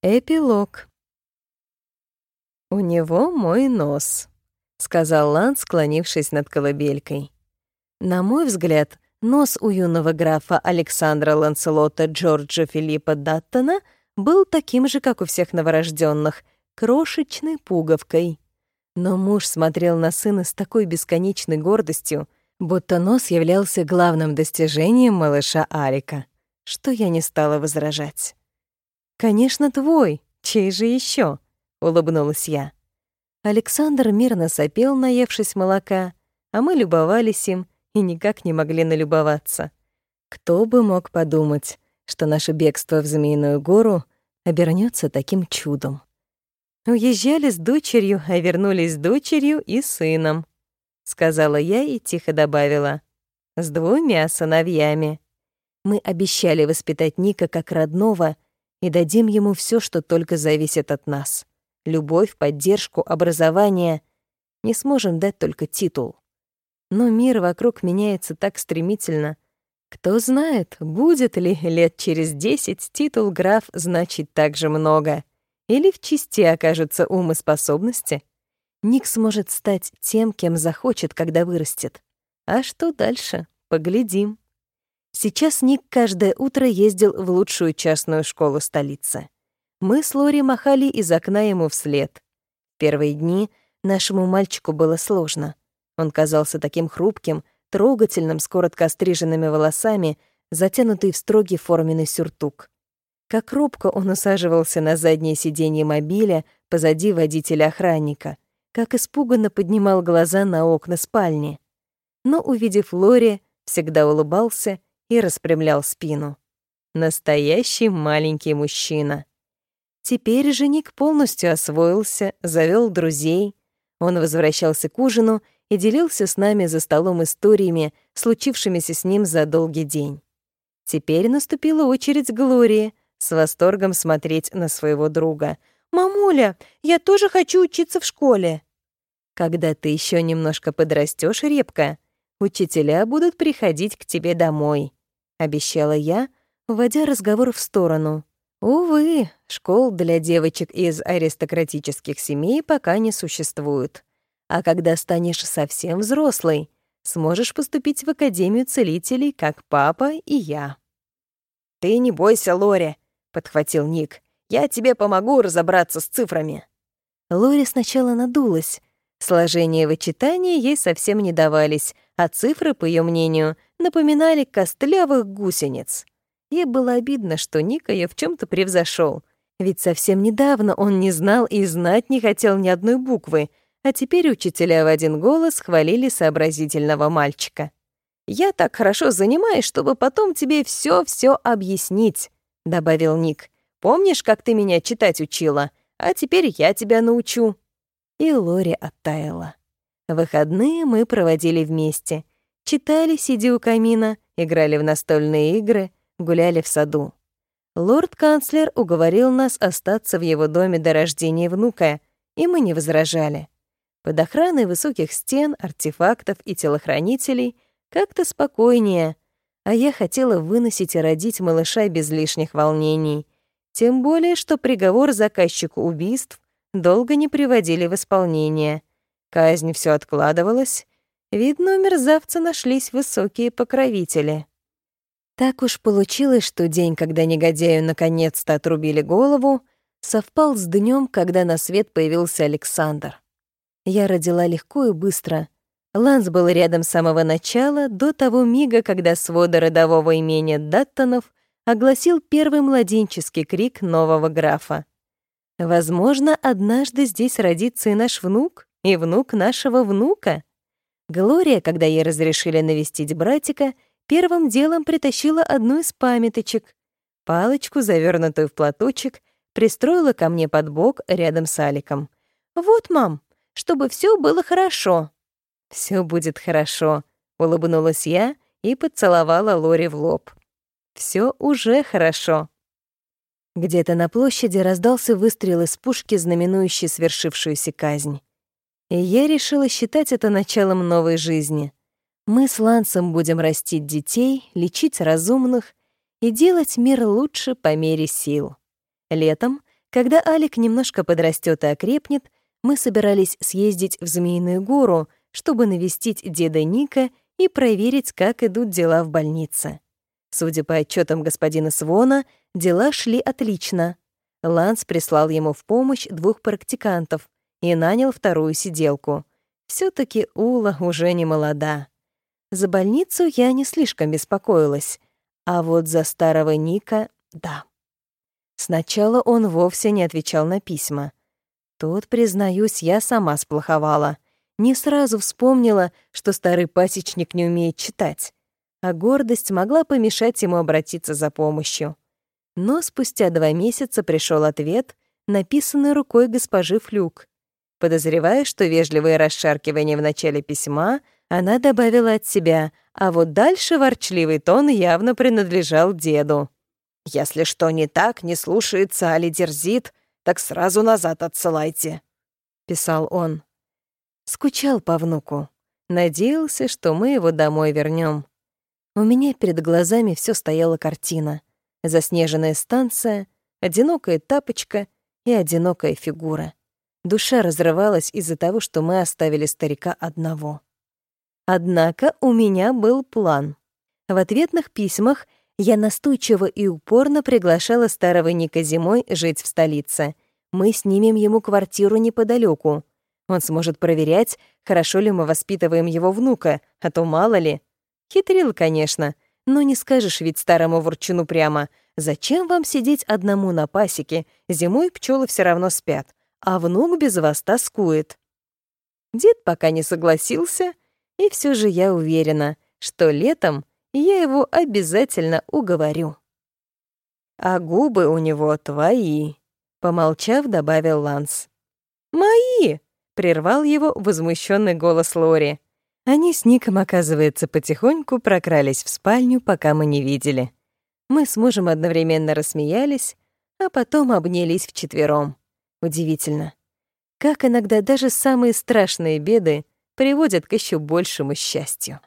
Эпилог. «У него мой нос», — сказал Лан, склонившись над колыбелькой. На мой взгляд, нос у юного графа Александра Ланселота Джорджа Филиппа Даттона был таким же, как у всех новорожденных, крошечной пуговкой. Но муж смотрел на сына с такой бесконечной гордостью, будто нос являлся главным достижением малыша Арика, что я не стала возражать. «Конечно, твой. Чей же еще? улыбнулась я. Александр мирно сопел, наевшись молока, а мы любовались им и никак не могли налюбоваться. Кто бы мог подумать, что наше бегство в Змеиную гору обернется таким чудом. Уезжали с дочерью, а вернулись с дочерью и сыном, сказала я и тихо добавила: с двумя сыновьями. Мы обещали воспитать Ника как родного — и дадим ему все, что только зависит от нас. Любовь, поддержку, образование. Не сможем дать только титул. Но мир вокруг меняется так стремительно. Кто знает, будет ли лет через десять титул граф значить так же много. Или в чести окажутся ум и способности. Ник сможет стать тем, кем захочет, когда вырастет. А что дальше? Поглядим. Сейчас Ник каждое утро ездил в лучшую частную школу столицы. Мы с Лори махали из окна ему вслед. Первые дни нашему мальчику было сложно. Он казался таким хрупким, трогательным, с коротко остриженными волосами, затянутый в строгий форменный сюртук. Как робко он усаживался на заднее сиденье мобиля позади водителя-охранника, как испуганно поднимал глаза на окна спальни. Но, увидев Лори, всегда улыбался и распрямлял спину. Настоящий маленький мужчина. Теперь же Ник полностью освоился, завел друзей. Он возвращался к ужину и делился с нами за столом историями, случившимися с ним за долгий день. Теперь наступила очередь Глории с восторгом смотреть на своего друга. «Мамуля, я тоже хочу учиться в школе!» «Когда ты еще немножко подрастешь, репка, учителя будут приходить к тебе домой», — обещала я, вводя разговор в сторону. Увы, школ для девочек из аристократических семей пока не существует. А когда станешь совсем взрослой, сможешь поступить в Академию целителей, как папа и я. «Ты не бойся, Лори», — подхватил Ник. «Я тебе помогу разобраться с цифрами». Лори сначала надулась. Сложение вычитания ей совсем не давались, а цифры, по ее мнению, напоминали костлявых гусениц. Ей было обидно, что Ника ее в чем то превзошел, ведь совсем недавно он не знал и знать не хотел ни одной буквы, а теперь учителя в один голос хвалили сообразительного мальчика. «Я так хорошо занимаюсь, чтобы потом тебе все-все объяснить», — добавил Ник. «Помнишь, как ты меня читать учила? А теперь я тебя научу». И Лори оттаяла. Выходные мы проводили вместе. Читали, сидя у камина, играли в настольные игры, гуляли в саду. Лорд-канцлер уговорил нас остаться в его доме до рождения внука, и мы не возражали. Под охраной высоких стен, артефактов и телохранителей как-то спокойнее, а я хотела выносить и родить малыша без лишних волнений. Тем более, что приговор заказчику убийств долго не приводили в исполнение — Казнь все откладывалась. Видно, у мерзавца нашлись высокие покровители. Так уж получилось, что день, когда негодяю наконец-то отрубили голову, совпал с днем, когда на свет появился Александр. Я родила легко и быстро. Ланс был рядом с самого начала, до того мига, когда свода родового имения Даттонов огласил первый младенческий крик нового графа. Возможно, однажды здесь родится и наш внук? И внук нашего внука. Глория, когда ей разрешили навестить братика, первым делом притащила одну из памяточек. Палочку, завернутую в платочек, пристроила ко мне под бок рядом с Аликом. «Вот, мам, чтобы все было хорошо». Все будет хорошо», — улыбнулась я и поцеловала Лори в лоб. Все уже хорошо». Где-то на площади раздался выстрел из пушки, знаменующий свершившуюся казнь. И я решила считать это началом новой жизни. Мы с Лансом будем растить детей, лечить разумных и делать мир лучше по мере сил. Летом, Когда Алик немножко подрастет и окрепнет, мы собирались съездить в Змеиную гору, чтобы навестить деда Ника и проверить, как идут дела в больнице. Судя по отчетам господина Свона, дела шли отлично. Ланс прислал ему в помощь двух практикантов и нанял вторую сиделку. все таки Ула уже не молода. За больницу я не слишком беспокоилась, а вот за старого Ника — да. Сначала он вовсе не отвечал на письма. Тут, признаюсь, я сама сплоховала. Не сразу вспомнила, что старый пасечник не умеет читать, а гордость могла помешать ему обратиться за помощью. Но спустя два месяца пришел ответ, написанный рукой госпожи Флюк. Подозревая, что вежливое расшаркивание в начале письма она добавила от себя, а вот дальше ворчливый тон явно принадлежал деду. «Если что не так, не слушается, али дерзит, так сразу назад отсылайте», — писал он. Скучал по внуку. Надеялся, что мы его домой вернем. У меня перед глазами все стояла картина. Заснеженная станция, одинокая тапочка и одинокая фигура. Душа разрывалась из-за того, что мы оставили старика одного. Однако у меня был план. В ответных письмах я настойчиво и упорно приглашала старого Ника зимой жить в столице. Мы снимем ему квартиру неподалеку. Он сможет проверять, хорошо ли мы воспитываем его внука, а то мало ли. Хитрил, конечно, но не скажешь ведь старому ворчуну прямо. Зачем вам сидеть одному на пасеке? Зимой пчелы все равно спят, а внук без вас тоскует. Дед пока не согласился, и все же я уверена, что летом я его обязательно уговорю. «А губы у него твои», — помолчав, добавил Ланс. «Мои!» — прервал его возмущенный голос Лори. Они с Ником, оказывается, потихоньку прокрались в спальню, пока мы не видели. Мы с мужем одновременно рассмеялись, а потом обнялись вчетвером. Удивительно. Как иногда даже самые страшные беды приводят к еще большему счастью.